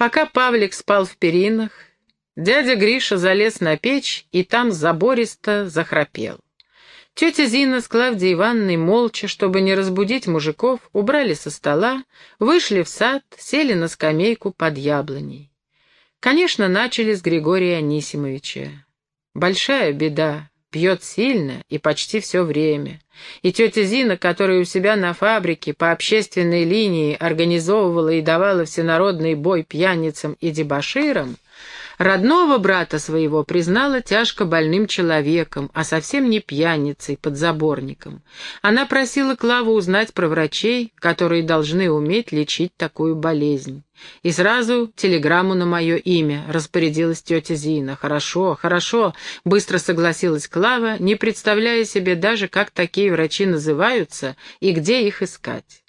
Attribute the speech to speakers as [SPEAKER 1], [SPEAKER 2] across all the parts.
[SPEAKER 1] Пока Павлик спал в перинах, дядя Гриша залез на печь и там забористо захрапел. Тетя Зина с Клавдией Ивановной молча, чтобы не разбудить мужиков, убрали со стола, вышли в сад, сели на скамейку под яблоней. Конечно, начали с Григория Анисимовича. Большая беда, пьет сильно и почти все время. И тетя Зина, которая у себя на фабрике по общественной линии организовывала и давала всенародный бой пьяницам и дебоширам, Родного брата своего признала тяжко больным человеком, а совсем не пьяницей, подзаборником. Она просила Клаву узнать про врачей, которые должны уметь лечить такую болезнь. И сразу телеграмму на мое имя распорядилась тетя Зина. «Хорошо, хорошо», — быстро согласилась Клава, не представляя себе даже, как такие врачи называются и где их искать.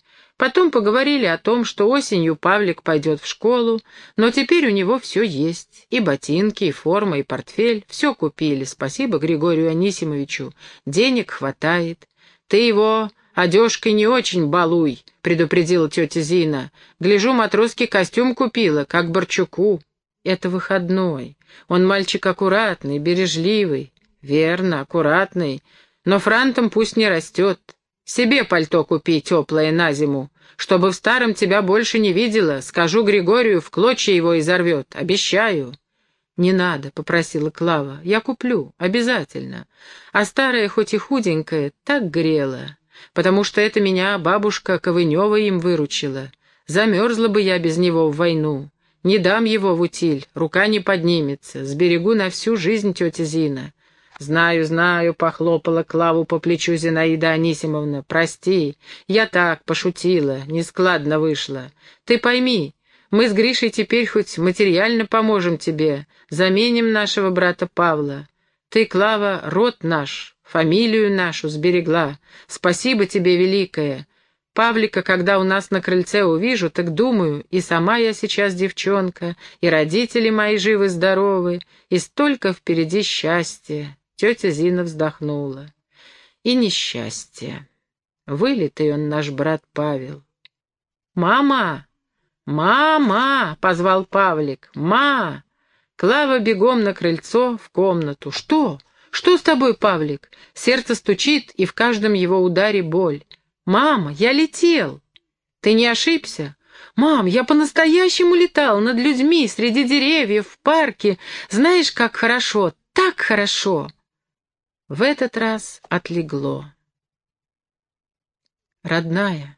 [SPEAKER 1] Потом поговорили о том, что осенью Павлик пойдет в школу, но теперь у него все есть. И ботинки, и форма, и портфель. Все купили, спасибо Григорию Анисимовичу. Денег хватает. Ты его одежкой не очень балуй, предупредила тетя Зина. Гляжу, матросский костюм купила, как Борчуку. Это выходной. Он мальчик аккуратный, бережливый. Верно, аккуратный. Но франтом пусть не растет. Себе пальто купи теплое на зиму, чтобы в старом тебя больше не видела. Скажу Григорию, в клочья его изорвет. Обещаю». «Не надо», — попросила Клава. «Я куплю, обязательно. А старое, хоть и худенькое, так грело, потому что это меня бабушка Ковынева им выручила. Замерзла бы я без него в войну. Не дам его в утиль, рука не поднимется. Сберегу на всю жизнь тетя Зина. «Знаю, знаю», — похлопала Клаву по плечу Зинаида Анисимовна. «Прости, я так, пошутила, нескладно вышла. Ты пойми, мы с Гришей теперь хоть материально поможем тебе, заменим нашего брата Павла. Ты, Клава, род наш, фамилию нашу сберегла. Спасибо тебе, великая. Павлика, когда у нас на крыльце увижу, так думаю, и сама я сейчас девчонка, и родители мои живы-здоровы, и столько впереди счастья. Тетя Зина вздохнула. И несчастье. Вылитый он наш брат Павел. «Мама! Мама!» — позвал Павлик. «Ма!» Клава бегом на крыльцо в комнату. «Что? Что с тобой, Павлик?» Сердце стучит, и в каждом его ударе боль. «Мама, я летел!» «Ты не ошибся?» «Мам, я по-настоящему летал над людьми, среди деревьев, в парке. Знаешь, как хорошо, так хорошо!» В этот раз отлегло. «Родная,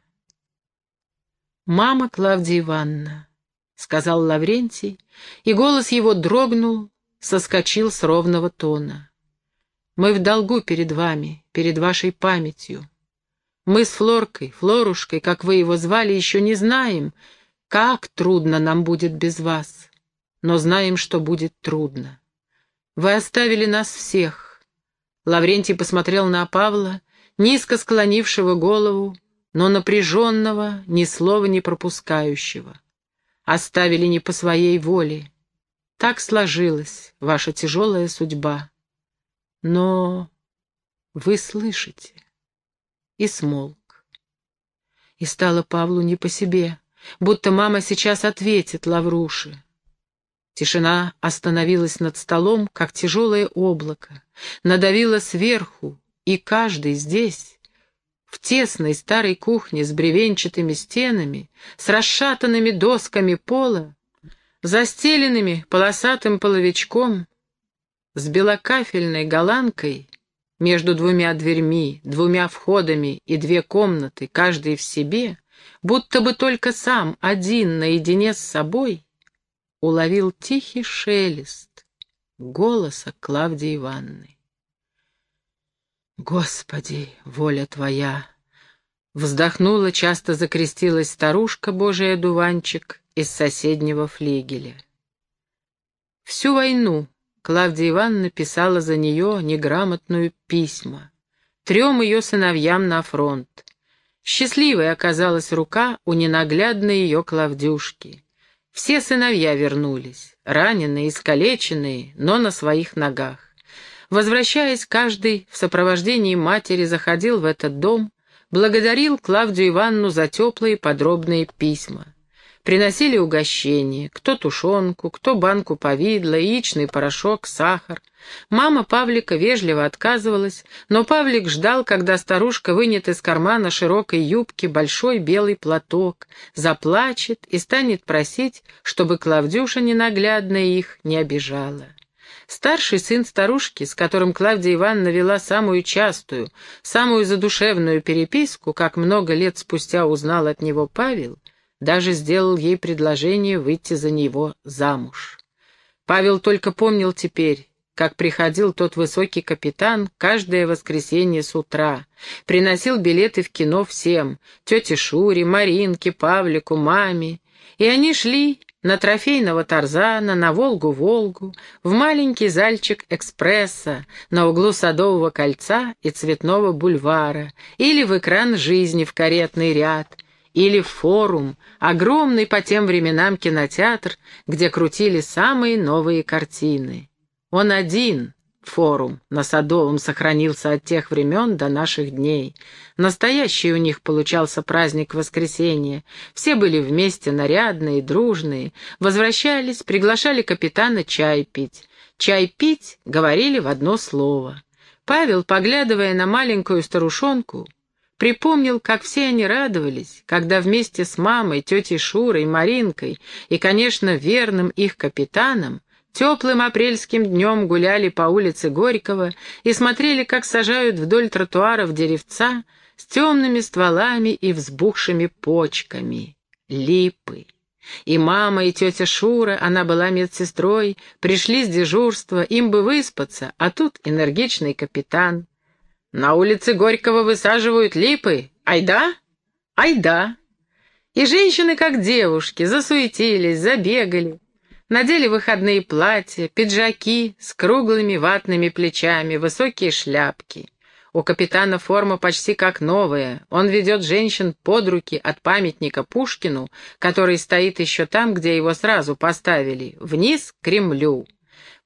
[SPEAKER 1] мама Клавдия Ивановна», — сказал Лаврентий, и голос его дрогнул, соскочил с ровного тона. «Мы в долгу перед вами, перед вашей памятью. Мы с Флоркой, Флорушкой, как вы его звали, еще не знаем, как трудно нам будет без вас, но знаем, что будет трудно. Вы оставили нас всех, Лаврентий посмотрел на Павла, низко склонившего голову, но напряженного, ни слова не пропускающего. Оставили не по своей воле. Так сложилась ваша тяжелая судьба. Но вы слышите. И смолк. И стало Павлу не по себе, будто мама сейчас ответит Лавруше. Тишина остановилась над столом, как тяжелое облако, надавила сверху, и каждый здесь, в тесной старой кухне с бревенчатыми стенами, с расшатанными досками пола, застеленными полосатым половичком, с белокафельной голландкой между двумя дверьми, двумя входами и две комнаты, каждый в себе, будто бы только сам, один, наедине с собой, уловил тихий шелест голоса Клавдии Ивановны. «Господи, воля Твоя!» Вздохнула, часто закрестилась старушка Божий одуванчик из соседнего флигеля. Всю войну Клавдия Ивановна писала за нее неграмотную письма, трем ее сыновьям на фронт. Счастливой оказалась рука у ненаглядной ее Клавдюшки. Все сыновья вернулись, раненые, искалеченные, но на своих ногах. Возвращаясь, каждый в сопровождении матери заходил в этот дом, благодарил Клавдию Ивановну за теплые подробные письма. Приносили угощения, кто тушенку, кто банку повидла, яичный порошок, сахар. Мама Павлика вежливо отказывалась, но Павлик ждал, когда старушка вынет из кармана широкой юбки большой белый платок, заплачет и станет просить, чтобы Клавдюша ненаглядно их не обижала. Старший сын старушки, с которым Клавдия Ивановна вела самую частую, самую задушевную переписку, как много лет спустя узнал от него Павел, даже сделал ей предложение выйти за него замуж. Павел только помнил теперь, как приходил тот высокий капитан каждое воскресенье с утра, приносил билеты в кино всем, тете Шуре, Маринке, Павлику, маме, и они шли на трофейного Тарзана, на Волгу-Волгу, в маленький зальчик экспресса на углу Садового кольца и Цветного бульвара, или в экран жизни в каретный ряд, или форум, огромный по тем временам кинотеатр, где крутили самые новые картины. Он один, форум, на Садовом сохранился от тех времен до наших дней. Настоящий у них получался праздник воскресенья. Все были вместе нарядные, дружные, возвращались, приглашали капитана чай пить. Чай пить говорили в одно слово. Павел, поглядывая на маленькую старушонку, Припомнил, как все они радовались, когда вместе с мамой, тетей Шурой, Маринкой и, конечно, верным их капитаном теплым апрельским днем гуляли по улице Горького и смотрели, как сажают вдоль тротуаров деревца с темными стволами и взбухшими почками. Липы. И мама, и тетя Шура, она была медсестрой, пришли с дежурства, им бы выспаться, а тут энергичный капитан. На улице Горького высаживают липы. Айда? Айда. И женщины, как девушки, засуетились, забегали. Надели выходные платья, пиджаки с круглыми ватными плечами, высокие шляпки. У капитана форма почти как новая. Он ведет женщин под руки от памятника Пушкину, который стоит еще там, где его сразу поставили, вниз к Кремлю.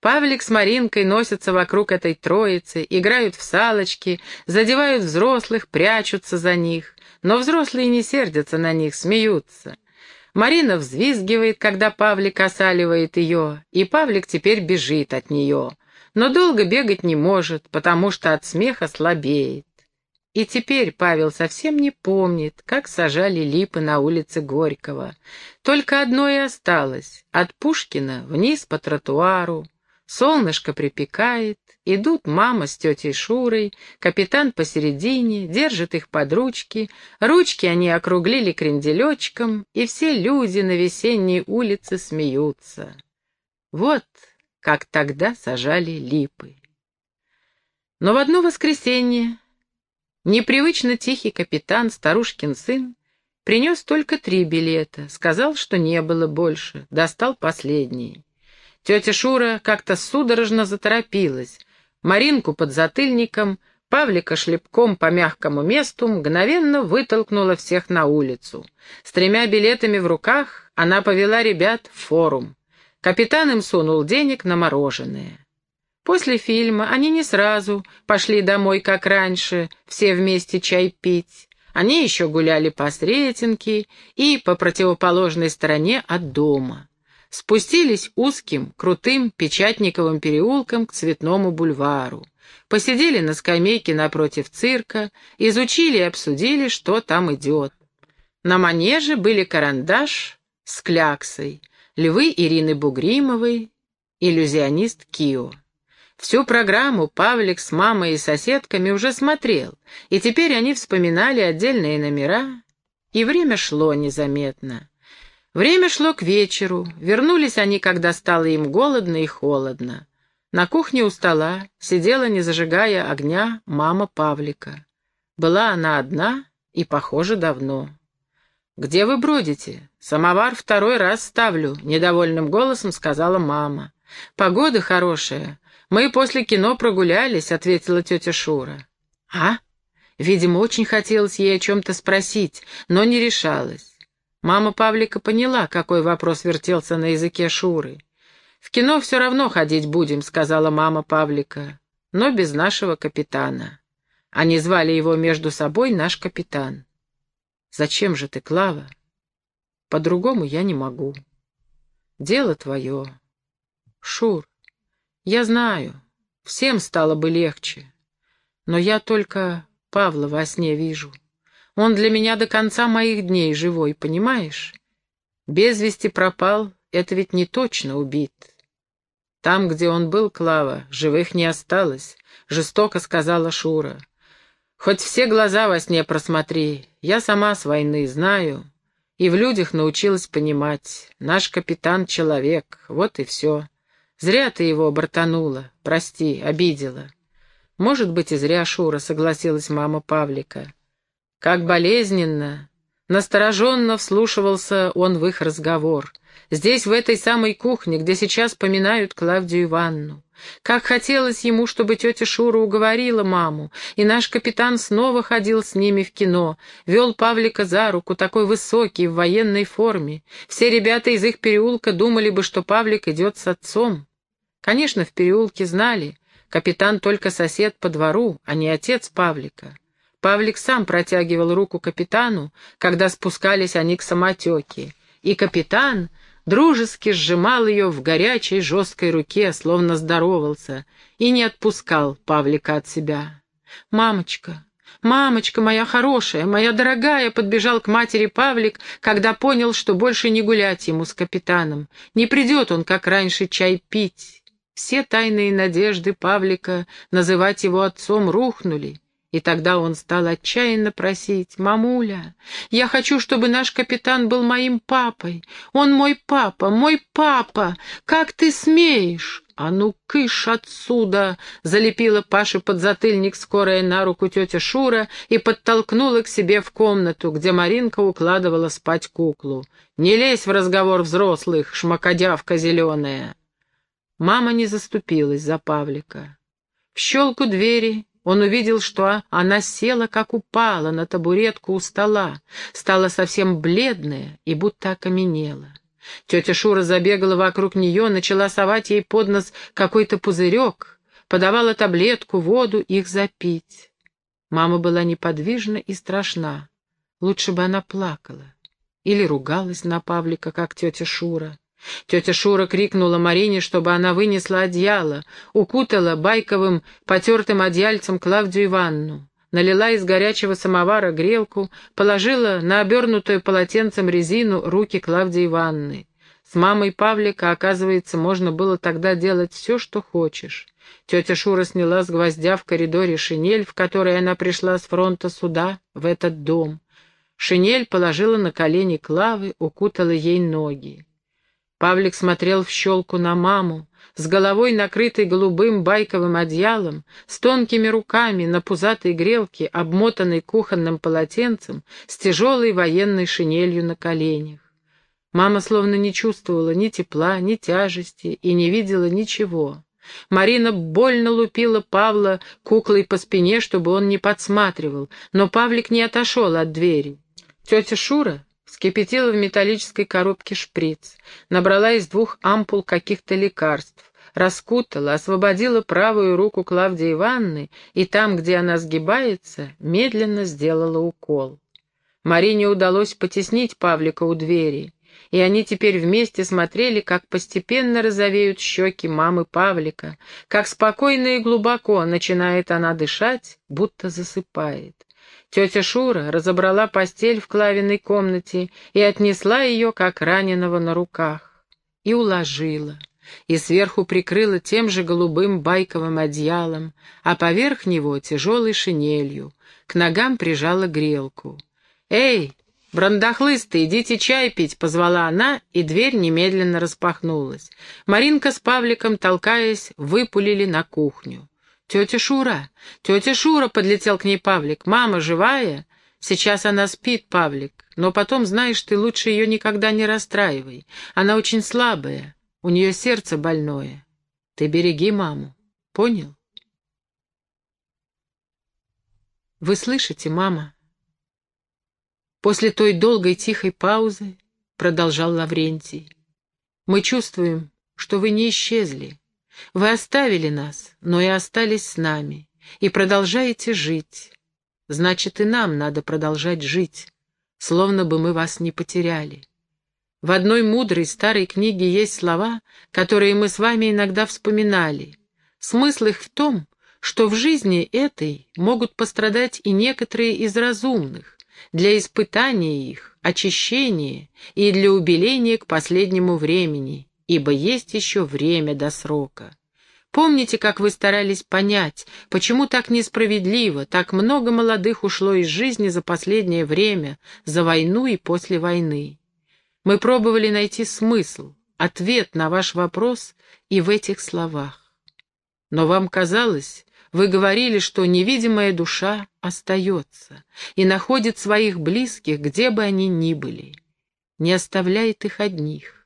[SPEAKER 1] Павлик с Маринкой носятся вокруг этой троицы, играют в салочки, задевают взрослых, прячутся за них. Но взрослые не сердятся на них, смеются. Марина взвизгивает, когда Павлик осаливает ее, и Павлик теперь бежит от нее. Но долго бегать не может, потому что от смеха слабеет. И теперь Павел совсем не помнит, как сажали липы на улице Горького. Только одно и осталось — от Пушкина вниз по тротуару, Солнышко припекает, идут мама с тетей Шурой, капитан посередине, держит их под ручки, ручки они округлили кренделечком, и все люди на весенней улице смеются. Вот как тогда сажали липы. Но в одно воскресенье непривычно тихий капитан, старушкин сын, принес только три билета, сказал, что не было больше, достал последний. Тетя Шура как-то судорожно заторопилась. Маринку под затыльником, Павлика шлепком по мягкому месту мгновенно вытолкнула всех на улицу. С тремя билетами в руках она повела ребят в форум. Капитан им сунул денег на мороженое. После фильма они не сразу пошли домой, как раньше, все вместе чай пить. Они еще гуляли по Сретенке и по противоположной стороне от дома спустились узким, крутым Печатниковым переулком к Цветному бульвару. Посидели на скамейке напротив цирка, изучили и обсудили, что там идет. На манеже были карандаш с кляксой, львы Ирины Бугримовой, иллюзионист Кио. Всю программу Павлик с мамой и соседками уже смотрел, и теперь они вспоминали отдельные номера, и время шло незаметно. Время шло к вечеру, вернулись они, когда стало им голодно и холодно. На кухне у стола сидела, не зажигая огня, мама Павлика. Была она одна и, похоже, давно. «Где вы бродите? Самовар второй раз ставлю», — недовольным голосом сказала мама. «Погода хорошая. Мы после кино прогулялись», — ответила тетя Шура. «А?» Видимо, очень хотелось ей о чем-то спросить, но не решалась. Мама Павлика поняла, какой вопрос вертелся на языке Шуры. «В кино все равно ходить будем», — сказала мама Павлика, — «но без нашего капитана». Они звали его между собой «наш капитан». «Зачем же ты, Клава?» По-другому я не могу. Дело твое. Шур, я знаю, всем стало бы легче. Но я только Павла во сне вижу. Он для меня до конца моих дней живой, понимаешь? Без вести пропал, это ведь не точно убит. Там, где он был, Клава, живых не осталось, жестоко сказала Шура. Хоть все глаза во сне просмотри, я сама с войны знаю, и в людях научилась понимать. Наш капитан — человек, вот и все. Зря ты его бортанула, прости, обидела. Может быть, и зря, Шура, согласилась мама Павлика. Как болезненно, настороженно вслушивался он в их разговор. Здесь, в этой самой кухне, где сейчас поминают Клавдию Ивановну. Как хотелось ему, чтобы тетя Шура уговорила маму, и наш капитан снова ходил с ними в кино, вел Павлика за руку, такой высокий, в военной форме. Все ребята из их переулка думали бы, что Павлик идет с отцом. Конечно, в переулке знали, капитан только сосед по двору, а не отец Павлика. Павлик сам протягивал руку капитану, когда спускались они к самотеке, и капитан дружески сжимал ее в горячей жесткой руке, словно здоровался, и не отпускал Павлика от себя. «Мамочка, мамочка моя хорошая, моя дорогая!» подбежал к матери Павлик, когда понял, что больше не гулять ему с капитаном. Не придет он, как раньше, чай пить. Все тайные надежды Павлика называть его отцом рухнули. И тогда он стал отчаянно просить, «Мамуля, я хочу, чтобы наш капитан был моим папой. Он мой папа, мой папа. Как ты смеешь?» «А ну, кыш отсюда!» — залепила Паше подзатыльник скорая на руку тетя Шура и подтолкнула к себе в комнату, где Маринка укладывала спать куклу. «Не лезь в разговор взрослых, шмакодявка зеленая!» Мама не заступилась за Павлика. В щелку двери он увидел, что она села, как упала, на табуретку у стола, стала совсем бледная и будто окаменела. Тетя Шура забегала вокруг нее, начала совать ей под нос какой-то пузырек, подавала таблетку, воду, их запить. Мама была неподвижна и страшна. Лучше бы она плакала или ругалась на Павлика, как тетя Шура. Тетя Шура крикнула Марине, чтобы она вынесла одеяло, укутала байковым потертым одеяльцем Клавдию Ивановну, налила из горячего самовара грелку, положила на обернутую полотенцем резину руки Клавдии Ивановны. С мамой Павлика, оказывается, можно было тогда делать все, что хочешь. Тетя Шура сняла с гвоздя в коридоре шинель, в которой она пришла с фронта сюда, в этот дом. Шинель положила на колени Клавы, укутала ей ноги. Павлик смотрел в щелку на маму, с головой накрытой голубым байковым одеялом, с тонкими руками на пузатой грелке, обмотанной кухонным полотенцем, с тяжелой военной шинелью на коленях. Мама словно не чувствовала ни тепла, ни тяжести и не видела ничего. Марина больно лупила Павла куклой по спине, чтобы он не подсматривал, но Павлик не отошел от двери. Тетя Шура Вскипятила в металлической коробке шприц, набрала из двух ампул каких-то лекарств, раскутала, освободила правую руку Клавдии Ивановны и там, где она сгибается, медленно сделала укол. Марине удалось потеснить Павлика у двери, и они теперь вместе смотрели, как постепенно розовеют щеки мамы Павлика, как спокойно и глубоко начинает она дышать, будто засыпает. Тетя Шура разобрала постель в Клавиной комнате и отнесла ее, как раненого, на руках. И уложила. И сверху прикрыла тем же голубым байковым одеялом, а поверх него тяжелой шинелью. К ногам прижала грелку. «Эй, брандахлысты, идите чай пить!» — позвала она, и дверь немедленно распахнулась. Маринка с Павликом, толкаясь, выпулили на кухню. «Тетя Шура! Тетя Шура!» — подлетел к ней Павлик. «Мама живая?» «Сейчас она спит, Павлик, но потом, знаешь, ты лучше ее никогда не расстраивай. Она очень слабая, у нее сердце больное. Ты береги маму, понял?» «Вы слышите, мама?» После той долгой тихой паузы продолжал Лаврентий. «Мы чувствуем, что вы не исчезли, вы оставили нас, но и остались с нами, и продолжаете жить. Значит, и нам надо продолжать жить, словно бы мы вас не потеряли. В одной мудрой старой книге есть слова, которые мы с вами иногда вспоминали. Смысл их в том, что в жизни этой могут пострадать и некоторые из разумных, для испытания их, очищения и для убеления к последнему времени, ибо есть еще время до срока. Помните, как вы старались понять, почему так несправедливо, так много молодых ушло из жизни за последнее время, за войну и после войны? Мы пробовали найти смысл, ответ на ваш вопрос и в этих словах. Но вам казалось, вы говорили, что невидимая душа остается и находит своих близких, где бы они ни были, не оставляет их одних.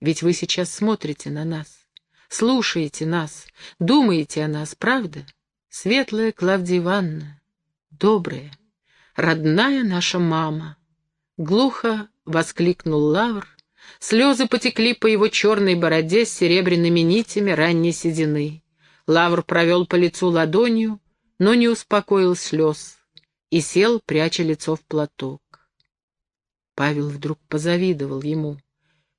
[SPEAKER 1] Ведь вы сейчас смотрите на нас, слушаете нас, думаете о нас, правда? Светлая Клавдия Ивановна, добрая, родная наша мама. Глухо воскликнул Лавр, слезы потекли по его черной бороде с серебряными нитями ранней седины. Лавр провел по лицу ладонью, но не успокоил слез и сел, пряча лицо в платок. Павел вдруг позавидовал ему.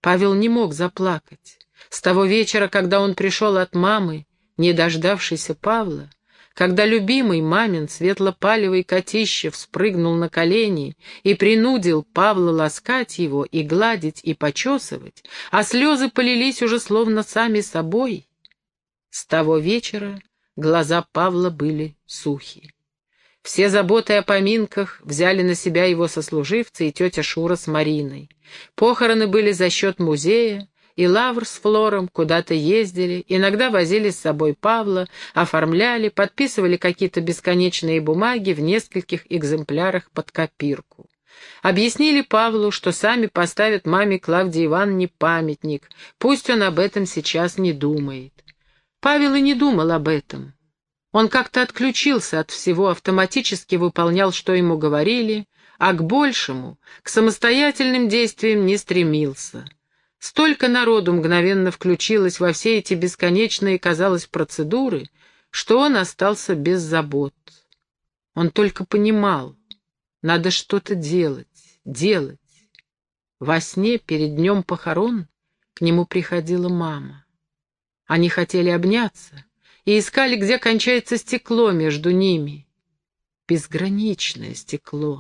[SPEAKER 1] Павел не мог заплакать. С того вечера, когда он пришел от мамы, не дождавшийся Павла, когда любимый мамин светло-палевый котище спрыгнул на колени и принудил Павла ласкать его и гладить и почесывать, а слезы полились уже словно сами собой, с того вечера глаза Павла были сухи. Все заботы о поминках взяли на себя его сослуживцы и тетя Шура с Мариной. Похороны были за счет музея, и Лавр с Флором куда-то ездили, иногда возили с собой Павла, оформляли, подписывали какие-то бесконечные бумаги в нескольких экземплярах под копирку. Объяснили Павлу, что сами поставят маме Клавдии Ивановне памятник, пусть он об этом сейчас не думает. Павел и не думал об этом. Он как-то отключился от всего, автоматически выполнял, что ему говорили, а к большему, к самостоятельным действиям не стремился. Столько народу мгновенно включилось во все эти бесконечные, казалось, процедуры, что он остался без забот. Он только понимал, надо что-то делать, делать. Во сне перед днем похорон к нему приходила мама. Они хотели обняться и искали, где кончается стекло между ними. Безграничное стекло.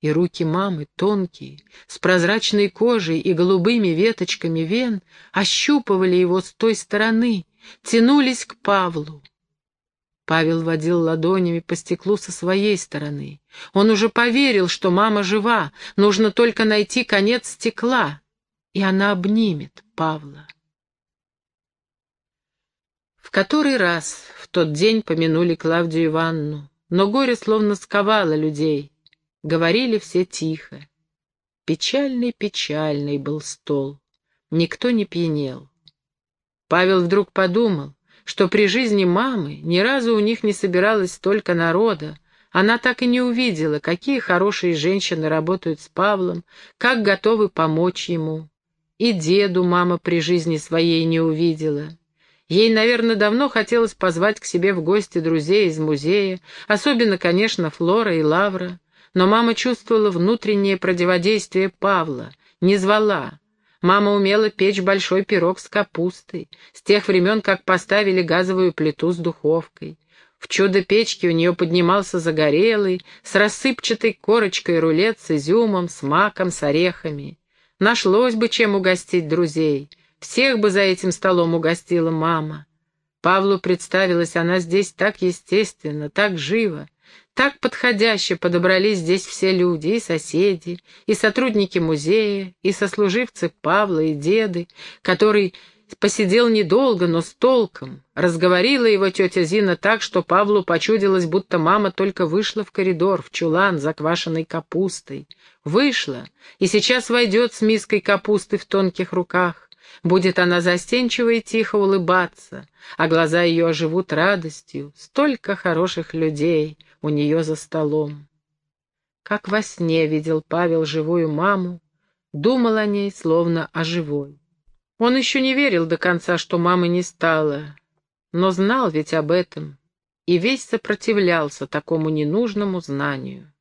[SPEAKER 1] И руки мамы, тонкие, с прозрачной кожей и голубыми веточками вен, ощупывали его с той стороны, тянулись к Павлу. Павел водил ладонями по стеклу со своей стороны. Он уже поверил, что мама жива, нужно только найти конец стекла, и она обнимет Павла который раз в тот день помянули Клавдию Ивановну, но горе словно сковало людей. Говорили все тихо. Печальный-печальный был стол. Никто не пьянел. Павел вдруг подумал, что при жизни мамы ни разу у них не собиралось столько народа, она так и не увидела, какие хорошие женщины работают с Павлом, как готовы помочь ему. И деду мама при жизни своей не увидела. Ей, наверное, давно хотелось позвать к себе в гости друзей из музея, особенно, конечно, Флора и Лавра. Но мама чувствовала внутреннее противодействие Павла, не звала. Мама умела печь большой пирог с капустой, с тех времен, как поставили газовую плиту с духовкой. В чудо-печке у нее поднимался загорелый, с рассыпчатой корочкой рулет с изюмом, с маком, с орехами. Нашлось бы чем угостить друзей — всех бы за этим столом угостила мама. Павлу представилась она здесь так естественно, так живо, так подходяще подобрались здесь все люди, и соседи, и сотрудники музея, и сослуживцы Павла, и деды, который посидел недолго, но с толком. Разговорила его тетя Зина так, что Павлу почудилось, будто мама только вышла в коридор, в чулан, заквашенной капустой. Вышла, и сейчас войдет с миской капусты в тонких руках. Будет она застенчиво и тихо улыбаться, а глаза ее оживут радостью. Столько хороших людей у нее за столом. Как во сне видел Павел живую маму, думал о ней, словно о живой. Он еще не верил до конца, что мамы не стало, но знал ведь об этом и весь сопротивлялся такому ненужному знанию.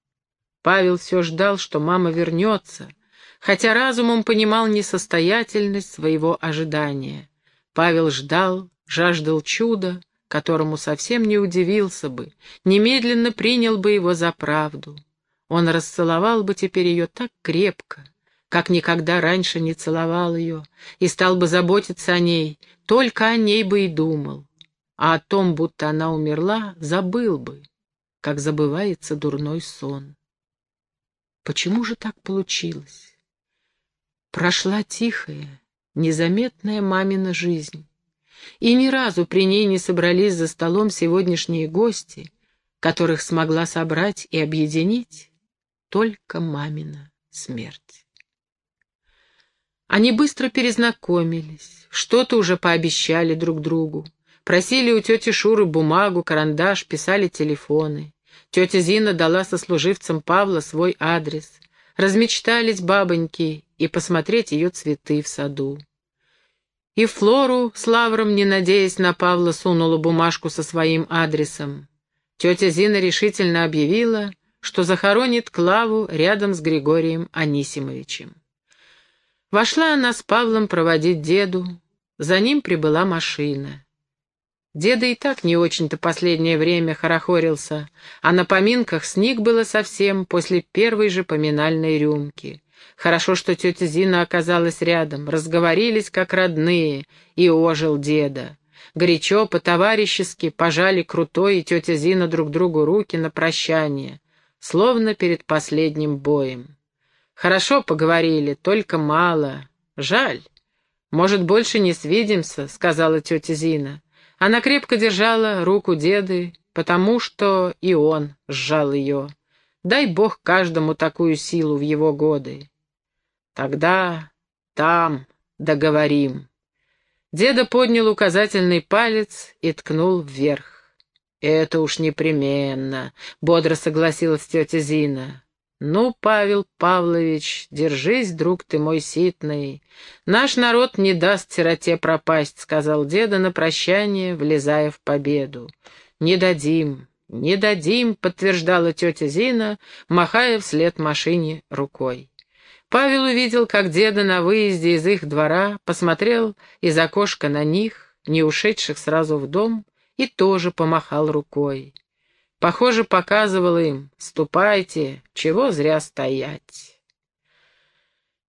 [SPEAKER 1] Павел все ждал, что мама вернется — хотя разумом понимал несостоятельность своего ожидания. Павел ждал, жаждал чуда, которому совсем не удивился бы, немедленно принял бы его за правду. Он расцеловал бы теперь ее так крепко, как никогда раньше не целовал ее, и стал бы заботиться о ней, только о ней бы и думал. А о том, будто она умерла, забыл бы, как забывается дурной сон. Почему же так получилось? Прошла тихая, незаметная мамина жизнь, и ни разу при ней не собрались за столом сегодняшние гости, которых смогла собрать и объединить только мамина смерть. Они быстро перезнакомились, что-то уже пообещали друг другу, просили у тети Шуры бумагу, карандаш, писали телефоны. Тетя Зина дала сослуживцам Павла свой адрес. Размечтались бабоньки и посмотреть ее цветы в саду. И Флору с Лавром, не надеясь на Павла, сунула бумажку со своим адресом. Тетя Зина решительно объявила, что захоронит Клаву рядом с Григорием Анисимовичем. Вошла она с Павлом проводить деду. За ним прибыла машина. Деда и так не очень-то последнее время хорохорился, а на поминках сник было совсем после первой же поминальной рюмки. Хорошо, что тетя Зина оказалась рядом, разговорились как родные, и ожил деда. Горячо, по-товарищески пожали Крутой и тетя Зина друг другу руки на прощание, словно перед последним боем. Хорошо поговорили, только мало. Жаль. Может, больше не свидимся, сказала тетя Зина. Она крепко держала руку деды, потому что и он сжал ее. Дай бог каждому такую силу в его годы. Тогда там договорим. Деда поднял указательный палец и ткнул вверх. «Это уж непременно», — бодро согласилась тетя Зина. «Ну, Павел Павлович, держись, друг ты мой ситный. Наш народ не даст сироте пропасть», — сказал деда на прощание, влезая в победу. «Не дадим, не дадим», — подтверждала тетя Зина, махая вслед машине рукой. Павел увидел, как деда на выезде из их двора посмотрел из окошка на них, не ушедших сразу в дом, и тоже помахал рукой. Похоже, показывал им «Ступайте, чего зря стоять».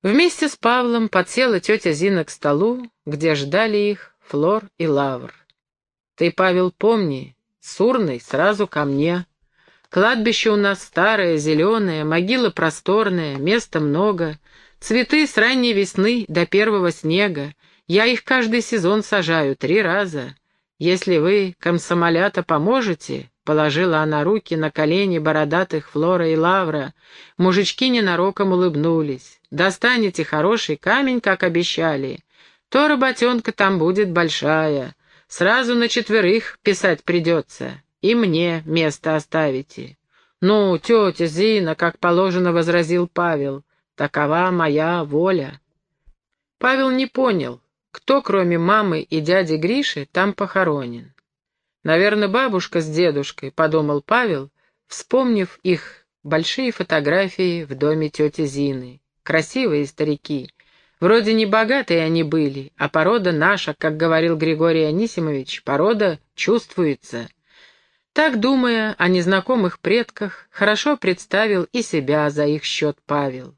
[SPEAKER 1] Вместе с Павлом подсела тетя Зина к столу, где ждали их Флор и Лавр. «Ты, Павел, помни, Сурный сразу ко мне», Кладбище у нас старое, зеленое, могила просторная, места много. Цветы с ранней весны до первого снега. Я их каждый сезон сажаю, три раза. Если вы, комсомолята, поможете, — положила она руки на колени бородатых Флора и Лавра. Мужички ненароком улыбнулись. «Достанете хороший камень, как обещали. То работенка там будет большая. Сразу на четверых писать придется и мне место оставите. Ну, тетя Зина, как положено, возразил Павел, такова моя воля. Павел не понял, кто, кроме мамы и дяди Гриши, там похоронен. Наверное, бабушка с дедушкой, подумал Павел, вспомнив их большие фотографии в доме тети Зины. Красивые старики. Вроде не богатые они были, а порода наша, как говорил Григорий Анисимович, порода чувствуется. Так, думая о незнакомых предках, хорошо представил и себя за их счет Павел.